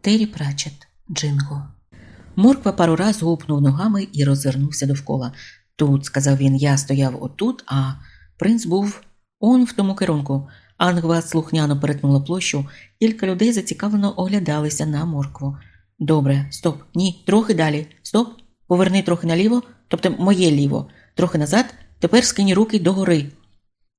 Террі Прачет, Джинго. Морква пару раз гупнув ногами і розвернувся довкола. Тут, сказав він, я стояв отут, а принц був он в тому керунку. Ангва слухняно перетнула площу, кілька людей зацікавлено оглядалися на моркву. Добре, стоп, ні, трохи далі. Стоп, поверни трохи наліво, тобто моє ліво, трохи назад, тепер скинь руки догори.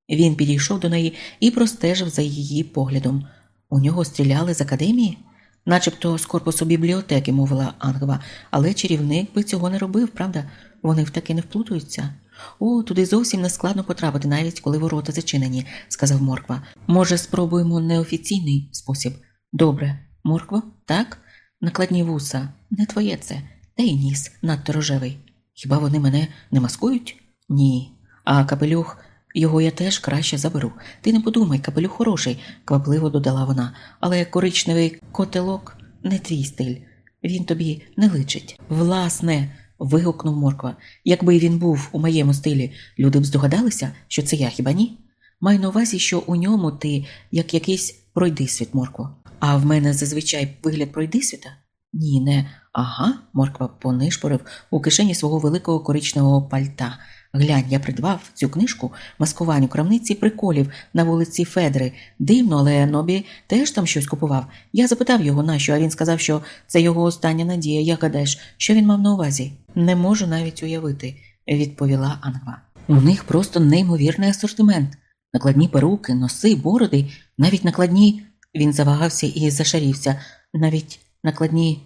Він підійшов до неї і простежив за її поглядом. У нього стріляли з академії? Начебто з корпусу бібліотеки, мовила Ангва, але чарівник би цього не робив, правда? Вони в таки не вплутуються. О, туди зовсім не складно потрапити, навіть коли ворота зачинені, сказав Морква. Може, спробуємо неофіційний спосіб? Добре, Морква, так? Накладні вуса, не твоє це, та й ніс надто рожевий. Хіба вони мене не маскують? Ні. А капелюх, його я теж краще заберу. Ти не подумай, капелюх хороший, квапливо додала вона, але коричневий котелок не твій стиль. Він тобі не личить. Власне, вигукнув Морква. Якби він був у моєму стилі, люди б здогадалися, що це я хіба ні? Маю на увазі, що у ньому ти як якийсь пройдисвіт, Моркво. А в мене зазвичай вигляд пройдисвіта? Ні, не ага, Морква понишпорив у кишені свого великого коричневого пальта. Глянь, я придбав цю книжку маскувань у крамниці приколів на вулиці Федри. Дивно, але Нобі теж там щось купував. Я запитав його нащо, а він сказав, що це його остання надія. Як гадаєш, що він мав на увазі? Не можу навіть уявити, відповіла Ангва. У них просто неймовірний асортимент. Накладні перуки, носи, бороди, навіть накладні. Він завагався і зашарівся, навіть накладні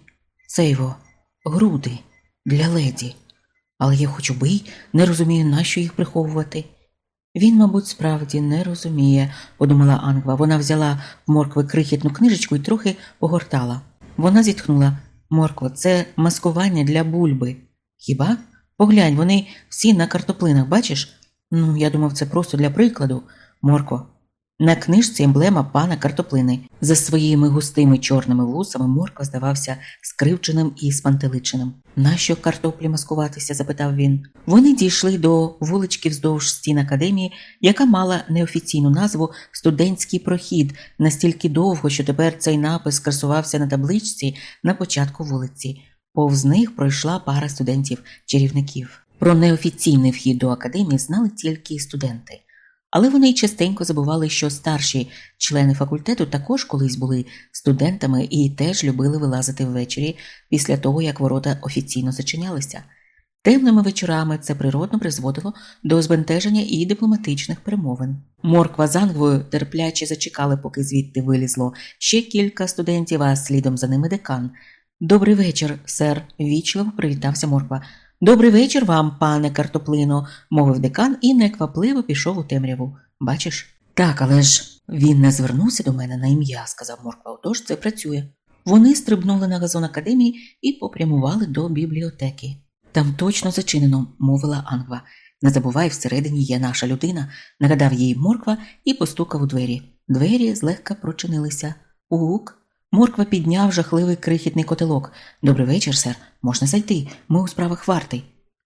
цейво, груди для леді. Але я хоч убий, не розумію, нащо їх приховувати. Він, мабуть, справді не розуміє, подумала Ангва. Вона взяла в моркви крихітну книжечку і трохи погортала. Вона зітхнула Моркво, це маскування для бульби. Хіба? Поглянь, вони всі на картоплинах, бачиш? Ну, я думав, це просто для прикладу. Моркво, на книжці емблема пана картоплини. За своїми густими чорними вусами Морква здавався скривченим і спантеличеним. Нащо картоплі маскуватися? запитав він. Вони дійшли до вулички вздовж стін академії, яка мала неофіційну назву Студентський прохід настільки довго, що тепер цей напис красувався на табличці на початку вулиці. Повз них пройшла пара студентів-чарівників. Про неофіційний вхід до академії знали тільки студенти. Але вони частенько забували, що старші члени факультету також колись були студентами і теж любили вилазити ввечері після того, як ворота офіційно зачинялися. Темними вечорами це природно призводило до збентеження і дипломатичних перемовин. Морква з Ангвою терпляче зачекали, поки звідти вилізло ще кілька студентів, а слідом за ними декан. Добрий вечір, сер, вічливо привітався Морква. Добрий вечір вам, пане картоплино, мовив декан і неквапливо пішов у темряву. Бачиш? Так, але ж він не звернувся до мене на ім'я, сказав Морква. Отож це працює. Вони стрибнули на газон академії і попрямували до бібліотеки. Там точно зачинено, мовила Ангва. Не забувай, всередині є наша людина, нагадав їй морква і постукав у двері. Двері злегка прочинилися. Ук. Морква підняв жахливий крихітний котелок. Добрий вечір, сер. Можна зайти. Ми у справах варти.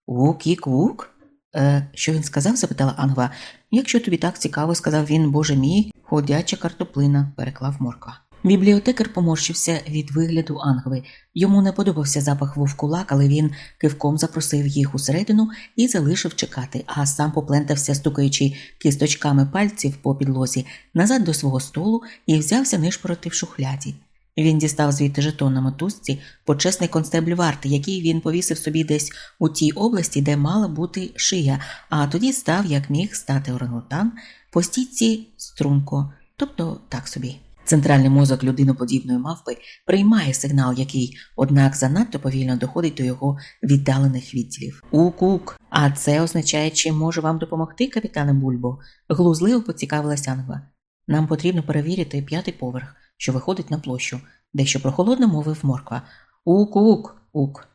Ук-ік-вук? Е, Що він сказав? запитала Ангва. Якщо тобі так цікаво, сказав він, боже мій, ходяча картоплина, переклав морква. Бібліотекар поморщився від вигляду Ангви. Йому не подобався запах вовкулак, але він кивком запросив їх усередину і залишив чекати, а сам поплентався, стукаючи кісточками пальців по підлозі, назад до свого столу і взявся нишпороти в шухляді. Він дістав звідти жетон на мотузці, почесний констебль варти, який він повісив собі десь у тій області, де мала бути шия, а тоді став, як міг стати орангутан, по стійці струнко, тобто так собі. Центральний мозок людиноподібної мавпи приймає сигнал, який, однак, занадто повільно доходить до його віддалених відділів. Ук-ук. А це означає, чи може вам допомогти, капітане Бульбо? Глузливо поцікавилася Ангва. Нам потрібно перевірити п'ятий поверх, що виходить на площу, дещо прохолодно мовив морква. Ук-ук, ук.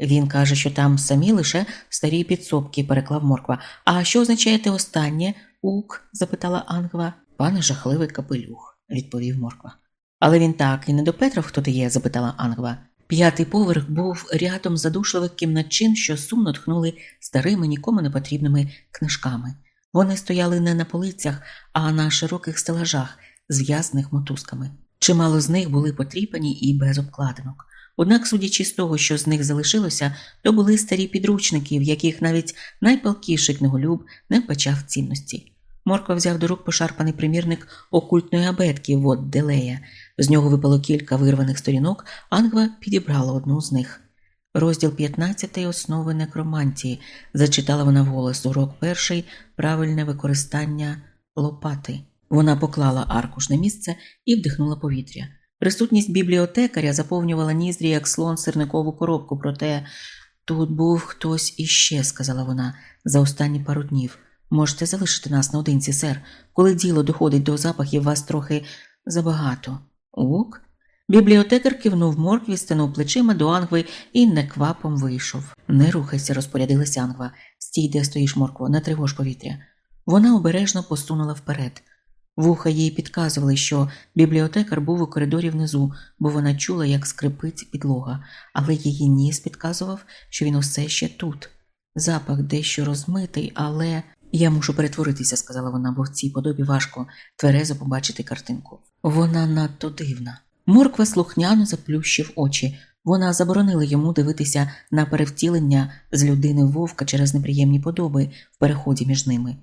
Він каже, що там самі лише старі підсобки, переклав морква. А що означає те останнє? Ук? запитала Ангва. Пане жахливий капелюх відповів морква. Але він так і не допетрав, хто ти є? запитала Ангва. П'ятий поверх був рядом задушливих кімначин, що сумно тхнули старими, нікому не потрібними книжками. Вони стояли не на полицях, а на широких стелажах, зв'язаних мотузками. Чимало з них були потріпані і без обкладинок. Однак, судячи з того, що з них залишилося, то були старі підручники, в яких навіть найпалкіший книголюб не вбачав цінності. Морква взяв до рук пошарпаний примірник окультної абетки Вод Делея. З нього випало кілька вирваних сторінок, Ангва підібрала одну з них. Розділ 15 основи некромантії. Зачитала вона вголос урок перший правильне використання лопати. Вона поклала аркуш на місце і вдихнула повітря. Присутність бібліотекаря заповнювала ніздрі, як слон сирникову коробку, проте тут був хтось іще, сказала вона, за останні пару днів. Можете залишити нас наодинці, сер. Коли діло доходить до запахів, вас трохи забагато. Ук? Бібліотекар кивнув моркві, стенув плечима до Ангви і неквапом вийшов. Не рухайся, розпорядилася Ангва. Стій, де стоїш, моркво, не тривож повітря. Вона обережно посунула вперед. Вуха їй підказували, що бібліотекар був у коридорі внизу, бо вона чула, як скрипить підлога, але її ніс підказував, що він усе ще тут. Запах дещо розмитий, але я мушу перетворитися, сказала вона, бо в цій подобі важко тверезо побачити картинку. Вона надто дивна. Морква слухняно заплющив очі. Вона заборонила йому дивитися на перевтілення з людини вовка через неприємні подоби в переході між ними.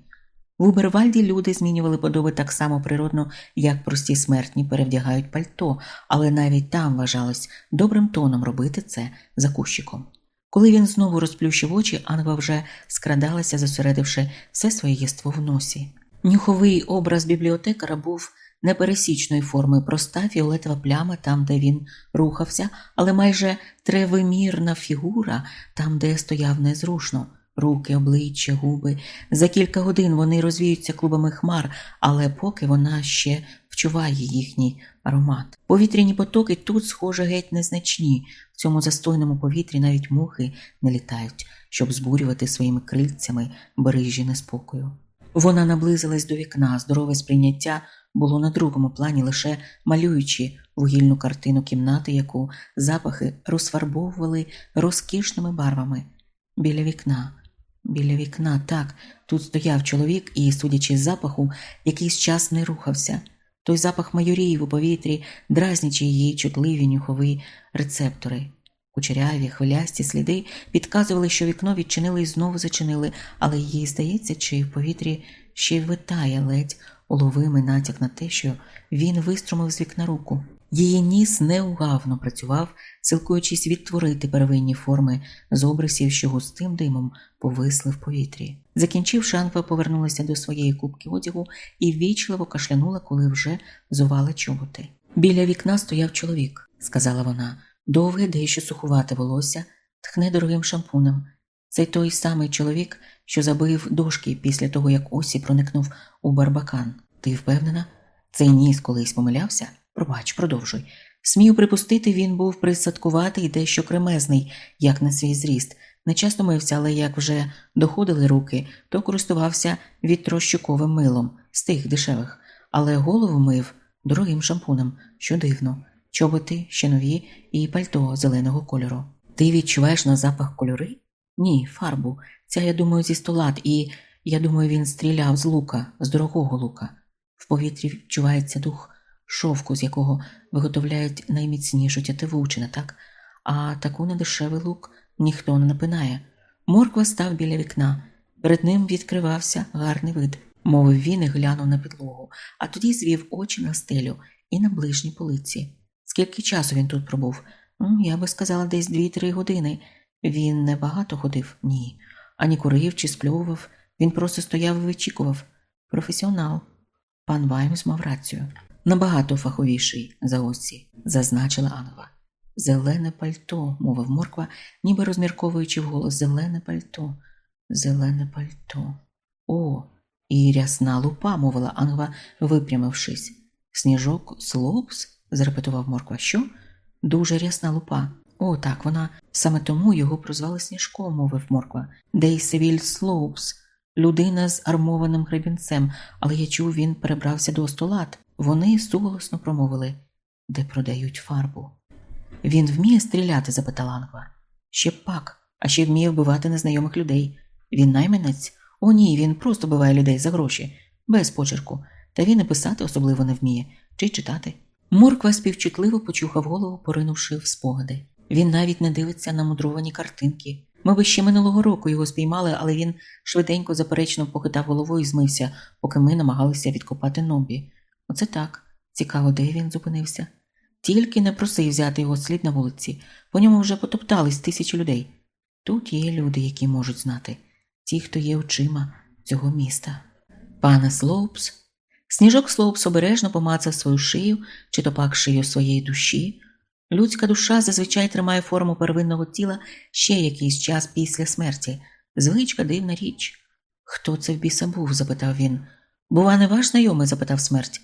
В Убервальді люди змінювали подоби так само природно, як прості смертні перевдягають пальто, але навіть там вважалось добрим тоном робити це за кущиком. Коли він знову розплющив очі, Ангва вже скрадалася, зосередивши все своє єство в носі. Нюховий образ бібліотекара був непересічної форми, проста фіолетова пляма там, де він рухався, але майже тревимірна фігура там, де стояв незрушно. Руки, обличчя, губи. За кілька годин вони розвіються клубами хмар, але поки вона ще вчуває їхній аромат. Повітряні потоки тут, схоже, геть незначні. В цьому застойному повітрі навіть мухи не літають, щоб збурювати своїми крильцями бережі неспокою. Вона наблизилась до вікна, здорове сприйняття було на другому плані, лише малюючи вугільну картину кімнати, яку запахи розфарбовували розкішними барвами. Біля вікна, біля вікна, так, тут стояв чоловік і, судячи з запаху, якийсь час не рухався. Той запах майоріїв у повітрі, дразнячи її чутливі нюхові рецептори. Кучеряві, хвилясті сліди підказували, що вікно відчинили і знову зачинили, але їй здається, чи в повітрі ще й витає ледь уловимий натяк на те, що він виструмив з вікна руку. Її ніс неугавно працював, силкуючись відтворити первинні форми з обрисів, що густим димом повисли в повітрі. Закінчивши, Анфа повернулася до своєї кубки одягу і ввічливо кашлянула, коли вже зували чоботи. Біля вікна стояв чоловік, сказала вона, довге, дещо сухувате волосся, тхне дорогим шампунем. Це той самий чоловік, що забив дошки після того, як Осі проникнув у барбакан. Ти впевнена? Цей ніс колись помилявся? Пробач, продовжуй. Смію припустити, він був присадкуватий дещо кремезний, як на свій зріст. Не часто мився, але як вже доходили руки, то користувався відтрощуковим милом з тих дешевих, але голову мив дорогим шампунем, що дивно, чоботи ще нові і пальто зеленого кольору. Ти відчуваєш на запах кольори? Ні, фарбу. Ця, я думаю, зі столат, і я думаю, він стріляв з лука, з дорогого лука. В повітрі відчувається дух шовку, з якого виготовляють найміцнішу тятиву, чи не так? А таку недешевий лук ніхто не напинає. Морква став біля вікна. Перед ним відкривався гарний вид, мовив він і глянув на підлогу, а тоді звів очі на стелю і на ближній полиці. Скільки часу він тут пробув? Ну, я би сказала, десь дві-три години. Він не багато ходив? Ні. Ані курив чи спльовував. Він просто стояв і вичікував. Професіонал. Пан Ваймс мав рацію. Набагато фаховіший за Осі, зазначила Анова. Зелене пальто, мовив морква, ніби розмірковуючи вголос зелене пальто, зелене пальто. О, і рясна лупа, мовила Ангва, випрямившись. Сніжок Слоупс? зарепетував морква. Що? Дуже рясна лупа. О, так, вона саме тому його прозвали Сніжком, мовив морква. Дейсевіль Слоупс, людина з армованим гребінцем, але я чув, він перебрався до столат. Вони суголосно промовили, де продають фарбу. Він вміє стріляти? запитала Ангва. Ще пак, а ще вміє вбивати незнайомих людей. Він найманець? О, ні, він просто биває людей за гроші, без почерку, та він і писати особливо не вміє, чи читати. Морква співчутливо почухав голову, поринувши в спогади. Він навіть не дивиться на мудровані картинки. Ми ще минулого року його спіймали, але він швиденько заперечно похитав головою і змився, поки ми намагалися відкопати нобі. Оце так. Цікаво, де він зупинився. Тільки не просив взяти його слід на вулиці, по ньому вже потоптались тисячі людей. Тут є люди, які можуть знати, ті, хто є очима цього міста. Пане Слоупс. Сніжок Слоупс обережно помацав свою шию чи то пак шию своєї душі. Людська душа зазвичай тримає форму первинного тіла ще якийсь час після смерті. Звичка дивна річ. Хто це в біса був? запитав він. Бува, не ваш знайомий? запитав смерть.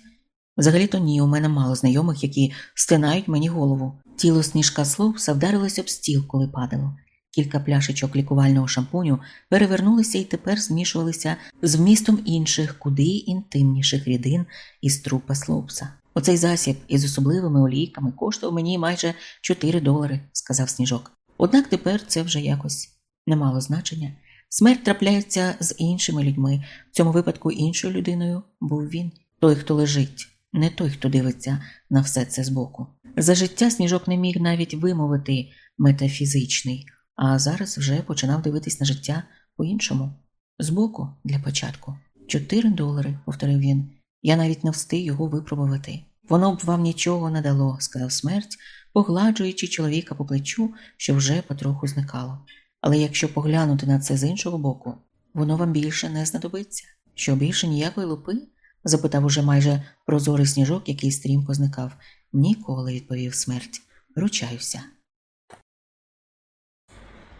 Взагалі то ні, у мене мало знайомих, які стинають мені голову. Тіло сніжка Слоупса вдарилося об стіл, коли падало. Кілька пляшечок лікувального шампуню перевернулися і тепер змішувалися з вмістом інших, куди інтимніших рідин із трупа Слоупса. Оцей засіб із особливими олійками коштував мені майже 4 долари, сказав сніжок. Однак тепер це вже якось не мало значення. Смерть трапляється з іншими людьми. В цьому випадку іншою людиною був він, той, хто лежить, не той, хто дивиться на все це збоку. За життя сніжок не міг навіть вимовити метафізичний, а зараз вже починав дивитись на життя по-іншому. Збоку, для початку. Чотири долари, повторив він. Я навіть не встиг його випробувати. Воно б вам нічого не дало, сказав смерть, погладжуючи чоловіка по плечу, що вже потроху зникало. Але якщо поглянути на це з іншого боку, воно вам більше не знадобиться. Що більше ніякої лупи? запитав уже майже прозорий сніжок, який стрімко зникав. Ніколи, відповів смерть. Ручаюся.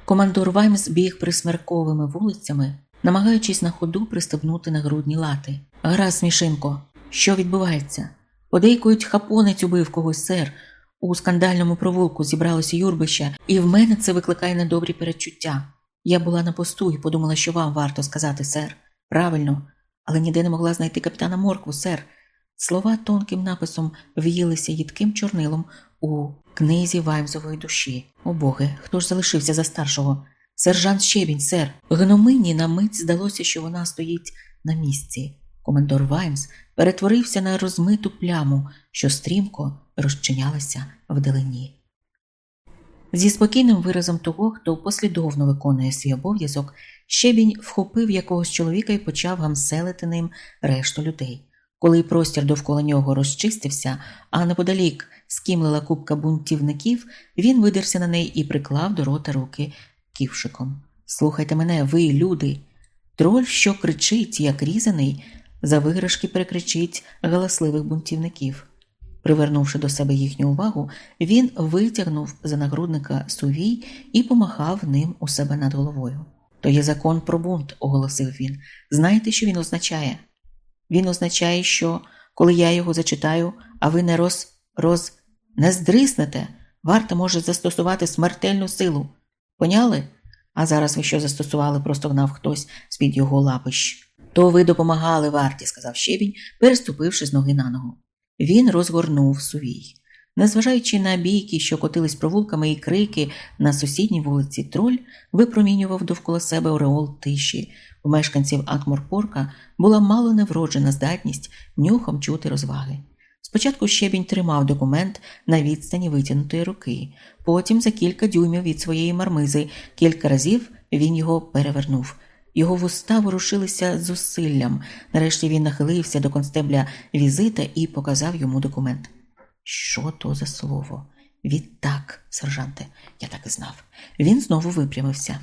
Командор Ваймс біг присмерковими вулицями, намагаючись на ходу пристебнути на грудні лати. Гаразд, смішинко, що відбувається? Подейкують, хапонець убив когось, сер. У скандальному провулку зібралося юрбище, і в мене це викликає недобрі передчуття. Я була на посту і подумала, що вам варто сказати, сер. Правильно, але ніде не могла знайти капітана Моркву, сер. Слова тонким написом в'їлися їдким чорнилом у книзі Ваймзової душі. О боги, хто ж залишився за старшого? Сержант Щебінь, сер. Гномині на мить здалося, що вона стоїть на місці. Командор Ваймс перетворився на розмиту пляму, що стрімко розчинялася вдалині. Зі спокійним виразом того, хто послідовно виконує свій обов'язок, щебінь вхопив якогось чоловіка і почав гамселити ним решту людей. Коли простір довкола нього розчистився, а неподалік скімлила купка бунтівників, він видерся на неї і приклав до рота руки ківшиком. Слухайте мене, ви, люди. Троль, що кричить, як різаний, за виграшки перекричить галасливих бунтівників. Привернувши до себе їхню увагу, він витягнув за нагрудника сувій і помахав ним у себе над головою. То є закон про бунт, оголосив він. Знаєте, що він означає? Він означає, що коли я його зачитаю, а ви не роз. роз. не здриснете, варта може застосувати смертельну силу. Поняли? А зараз ви що застосували, просто гнав хтось з-під його лапищ. То ви допомагали варті, сказав щебінь, переступивши з ноги на ногу. Він розгорнув сувій. Незважаючи на бійки, що котились провулками і крики на сусідній вулиці, троль випромінював довкола себе ореол тиші. У мешканців Атморпорка була мало невроджена здатність нюхом чути розваги. Спочатку щебінь тримав документ на відстані витягнутої руки, потім за кілька дюймів від своєї мармизи кілька разів він його перевернув. Його вуста ворушилися зусиллям. Нарешті він нахилився до констебля візита і показав йому документ. Що то за слово? Відтак, сержанте, я так і знав. Він знову випрямився.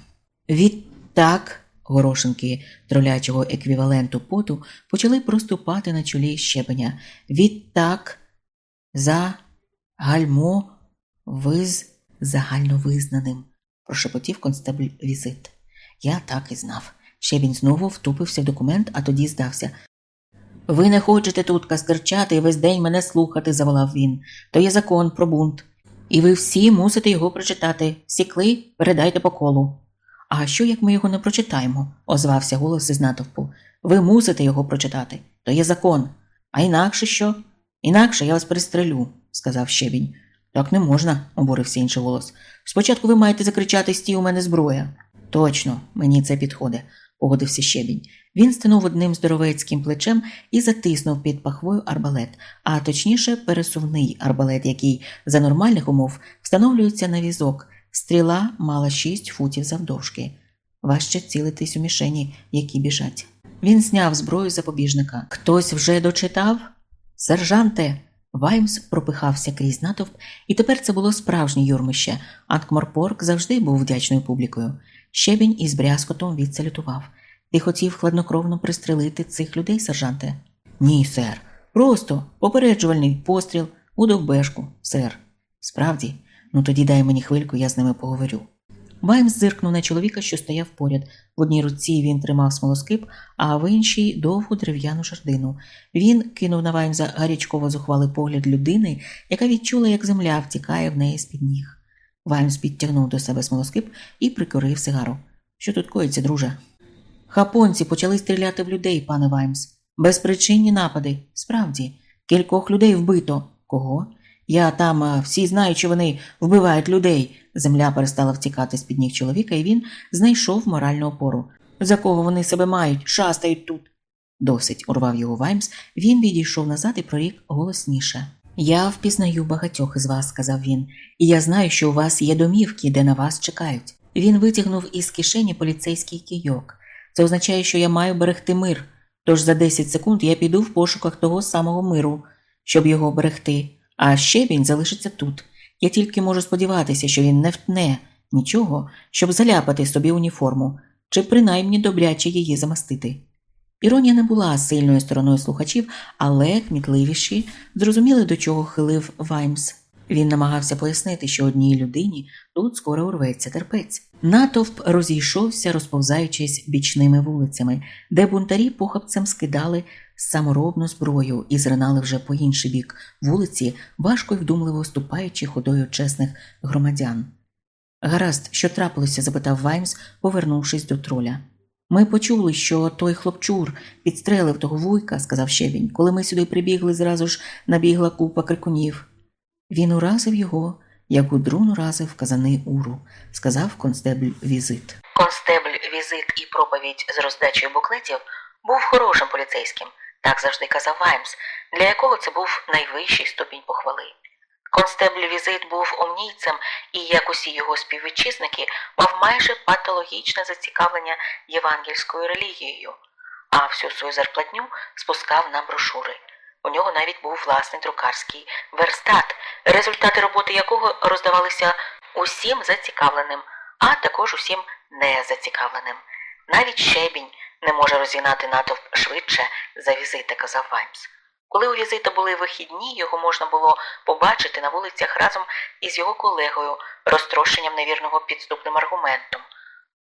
Відтак, горошинки тролячого еквіваленту поту почали проступати на чолі щебеня. Відтак, за гальмо виз загальновизнаним, прошепотів констебль візит. Я так і знав. Щебінь знову втупився в документ, а тоді здався. Ви не хочете тут кастерчати і весь день мене слухати, заволав він. То є закон про бунт. І ви всі мусите його прочитати. Сікли, передайте по колу. А що як ми його не прочитаємо? озвався голос із натовпу. Ви мусите його прочитати. То є закон. А інакше що? Інакше я вас пристрелю, сказав щебінь. Так не можна, обурився інший голос. Спочатку ви маєте закричати стій у мене зброя. Точно, мені це підходить, погодився щебінь. Він стинув одним здоровецьким плечем і затиснув під пахвою арбалет, а точніше, пересувний арбалет, який за нормальних умов встановлюється на візок. Стріла мала шість футів завдовжки. Важче цілитись у мішені, які біжать. Він зняв зброю запобіжника. Хтось вже дочитав? Сержанте. Ваймс пропихався крізь натовп, і тепер це було справжнє юрмище. Анкморпорк завжди був вдячною публікою. Щебінь із брязкотом відсалютував. Ти хотів хладнокровно пристрелити цих людей, сержанте? Ні, сер. Просто попереджувальний постріл у довбешку, сер. Справді, ну тоді дай мені хвильку, я з ними поговорю. Ваймс зиркнув на чоловіка, що стояв поряд. В одній руці він тримав смолоскип, а в іншій довгу дерев'яну жердину. Він кинув на Ваймса гарячково зухвалий погляд людини, яка відчула, як земля втікає в неї з-під ніг. Ваймс підтягнув до себе смолоскип і прикурив сигару. Що тут коїться, друже? Хапонці почали стріляти в людей, пане Ваймс. Безпричинні напади. Справді, кількох людей вбито. Кого? Я там всі знають, що вони вбивають людей. Земля перестала втікати з під ніг чоловіка, і він знайшов моральну опору. За кого вони себе мають, шастають тут. Досить, урвав його Ваймс, він відійшов назад і прорік голосніше. Я впізнаю багатьох із вас, сказав він, і я знаю, що у вас є домівки, де на вас чекають. Він витягнув із кишені поліцейський кійок. Це означає, що я маю берегти мир. Тож за 10 секунд я піду в пошуках того самого миру, щоб його берегти, а ще він залишиться тут. Я тільки можу сподіватися, що він не втне нічого, щоб заляпати собі уніформу, чи принаймні добряче її замастити. Іронія не була сильною стороною слухачів, але кмітливіші зрозуміли, до чого хилив Ваймс. Він намагався пояснити, що одній людині тут скоро урветься терпець. Натовп розійшовся, розповзаючись бічними вулицями, де бунтарі похапцем скидали саморобну зброю і зринали вже по інший бік вулиці, важко й вдумливо ступаючи ходою чесних громадян. Гаразд, що трапилося? запитав Ваймс, повернувшись до троля. Ми почули, що той хлопчур підстрелив того вуйка, сказав щебінь. Коли ми сюди прибігли, зразу ж набігла купа крикунів. Він уразив його, як удрун уразив казаний уру, сказав констебль візит. Констебль візит і проповідь з роздачею буклетів був хорошим поліцейським, так завжди казав Ваймс, для якого це був найвищий ступінь похвали. Констебль візит був умнійцем і, як усі його співвітчизники, мав майже патологічне зацікавлення євангельською релігією, а всю свою зарплатню спускав на брошури. У нього навіть був власний друкарський верстат, результати роботи якого роздавалися усім зацікавленим, а також усім незацікавленим. Навіть щебінь не може розігнати натовп швидше за візита, казав Ваймс. Коли у візита були вихідні, його можна було побачити на вулицях разом із його колегою, розтрошенням невірного підступним аргументом.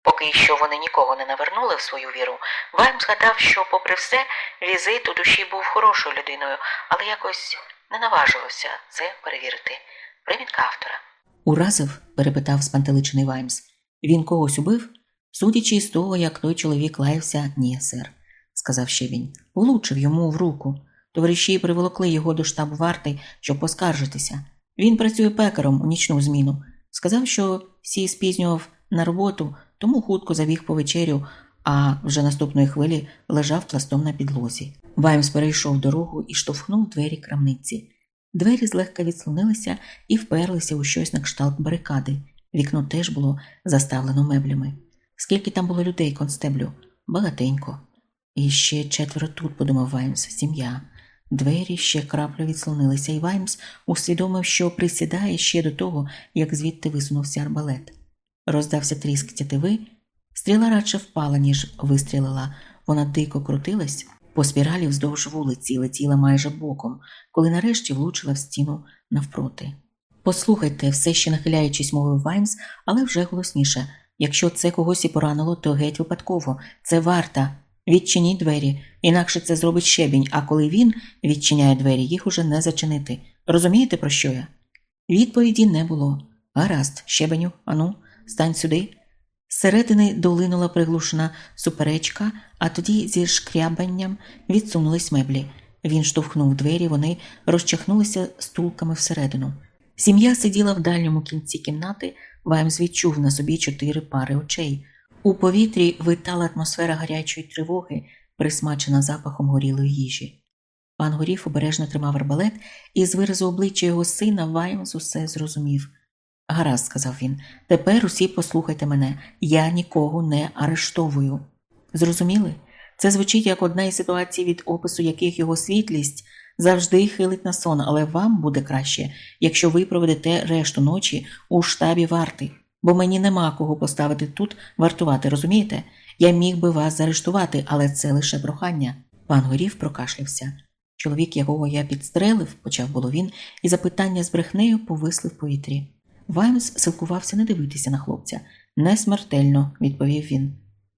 Поки що вони нікого не навернули в свою віру, Вайм згадав, що, попри все, візит у душі був хорошою людиною, але якось не наважувався це перевірити. Примітка автора. Уразив? перепитав спантеличений Ваймс. Він когось убив? Судячи з того, як той чоловік лаявся, ні, сер, сказав ще він. Влучив йому в руку. Товариші приволокли його до штабу варти, щоб поскаржитися. Він працює пекаром у нічну зміну. Сказав, що сі спізнював на роботу, тому хутко забіг по вечерю, а вже наступної хвилі лежав пластом на підлозі. Ваймс перейшов дорогу і штовхнув двері крамниці. Двері злегка відслонилися і вперлися у щось на кшталт барикади. Вікно теж було заставлено меблями. Скільки там було людей, констеблю? Багатенько. І ще четверо тут, подумав Ваймс, сім'я. Двері ще краплю відслонилися, і Ваймс усвідомив, що присідає ще до того, як звідти висунувся арбалет. Роздався тріск тятиви, стріла радше впала, ніж вистрілила. Вона дико крутилась по спіралі вздовж вулиці летіла майже боком, коли нарешті влучила в стіну навпроти. Послухайте, все ще нахиляючись, мовив Ваймс, але вже голосніше. Якщо це когось і поранило, то геть випадково. Це варта. Відчиніть двері, інакше це зробить щебінь, а коли він відчиняє двері, їх уже не зачинити. Розумієте, про що я? Відповіді не було. Гаразд, щебеню, ану, стань сюди. Зсередини долинула приглушена суперечка, а тоді зі шкрябанням відсунулись меблі. Він штовхнув двері, вони розчахнулися стулками всередину. Сім'я сиділа в дальньому кінці кімнати, Ваймс відчув на собі чотири пари очей. У повітрі витала атмосфера гарячої тривоги, присмачена запахом горілої їжі. Пан Горів обережно тримав арбалет, і з виразу обличчя його сина Ваймс усе зрозумів. Гаразд, сказав він, тепер усі послухайте мене, я нікого не арештовую. Зрозуміли? Це звучить як одна із ситуацій, від опису яких його світлість завжди хилить на сон, але вам буде краще, якщо ви проведете решту ночі у штабі варти, бо мені нема кого поставити тут вартувати, розумієте? Я міг би вас заарештувати, але це лише прохання. Пан Горів прокашлявся. Чоловік, якого я підстрелив, почав було він, і запитання з брехнею повисли в повітрі. Ваймс силкувався не дивитися на хлопця. Не смертельно, відповів він.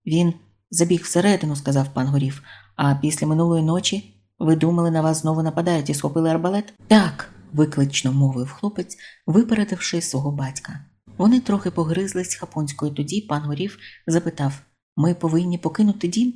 Він забіг всередину, сказав пан Горів, а після минулої ночі ви думали, на вас знову нападають і схопили арбалет? Так, виклично мовив хлопець, випередивши свого батька. Вони трохи погризлись хапонською тоді пан Горів запитав Ми повинні покинути дім?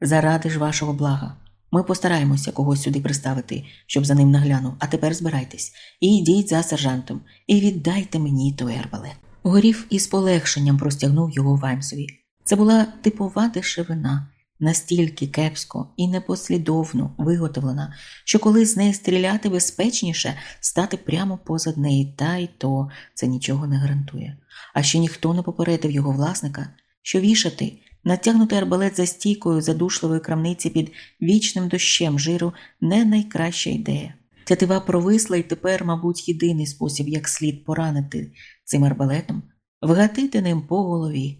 Заради ж вашого блага. Ми постараємося когось сюди приставити, щоб за ним наглянув, а тепер збирайтесь і йдіть за сержантом, і віддайте мені той арбалет. Горів із полегшенням простягнув його Ваймсові. Це була типова дешевина, настільки кепсько і непослідовно виготовлена, що коли з неї стріляти безпечніше стати прямо позад неї, та й то це нічого не гарантує. А ще ніхто не попередив його власника, що вішати. Натягнути арбалет за стійкою задушливої крамниці під вічним дощем жиру не найкраща ідея. Тятива провисла і тепер, мабуть, єдиний спосіб, як слід поранити цим арбалетом, вгатити ним по голові.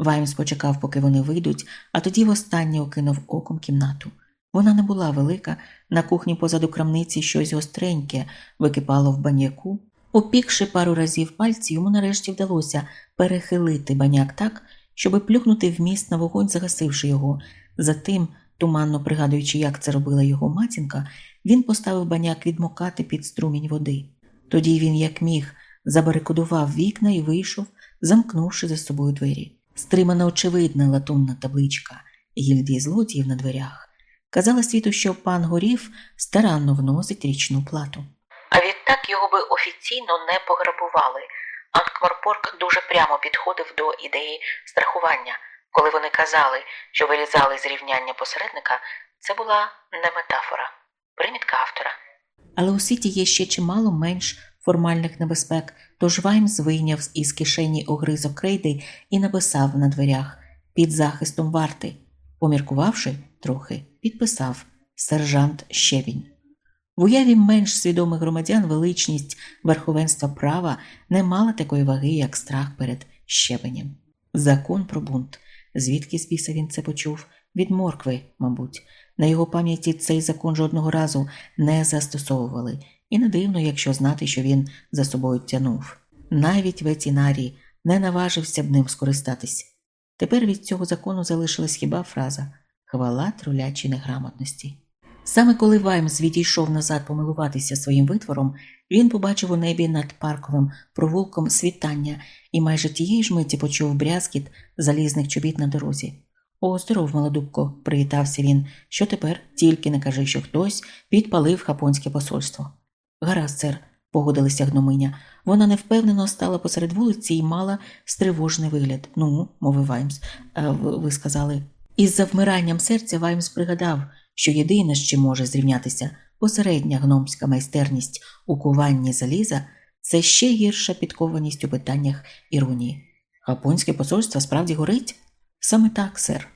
Ваймс почекав, поки вони вийдуть, а тоді востаннє окинув оком кімнату. Вона не була велика, на кухні позаду крамниці щось гостреньке википало в баняку. Опікши пару разів пальці, йому нарешті вдалося перехилити баняк так, щоби плюхнути вміст на вогонь, загасивши його. Затим, туманно пригадуючи, як це робила його матінка, він поставив баняк відмокати під струмінь води. Тоді він, як міг, забарикодував вікна і вийшов, замкнувши за собою двері. Стримана очевидна латунна табличка гільдії злодіїв на дверях. Казала світу, що пан горів старанно вносить річну плату. А відтак його би офіційно не пограбували. Анкмарпорк дуже прямо підходив до ідеї страхування. Коли вони казали, що вирізали з рівняння посередника, це була не метафора, примітка автора. Але у світі є ще чимало менш формальних небезпек, тож Ваймс вийняв із кишені огризок крейди і написав на дверях під захистом варти. Поміркувавши трохи, підписав сержант Щебінь. В уяві менш свідомих громадян величність верховенства права не мала такої ваги, як страх перед щебенем. Закон про бунт. Звідки з біса він це почув? Від моркви, мабуть. На його пам'яті цей закон жодного разу не застосовували, і не дивно, якщо знати, що він за собою тянув. Навіть ветінарій не наважився б ним скористатись. Тепер від цього закону залишилась хіба фраза хвала тролячій неграмотності. Саме коли Ваймс відійшов назад помилуватися своїм витвором, він побачив у небі над парковим провулком світання і майже тієї ж миті почув брязкіт залізних чобіт на дорозі. О, здоров, молодубко, привітався він. Що тепер? Тільки не кажи, що хтось підпалив хапонське посольство. Гаразд, сер, погодилася гноминя. Вона невпевнено стала посеред вулиці і мала стривожний вигляд. Ну, мовив Ваймс, ви сказали. Із завмиранням серця Ваймс пригадав що єдине, з чим може зрівнятися посередня гномська майстерність у куванні заліза, це ще гірша підкованість у питаннях іронії. Гапонське посольство справді горить? Саме так, сер.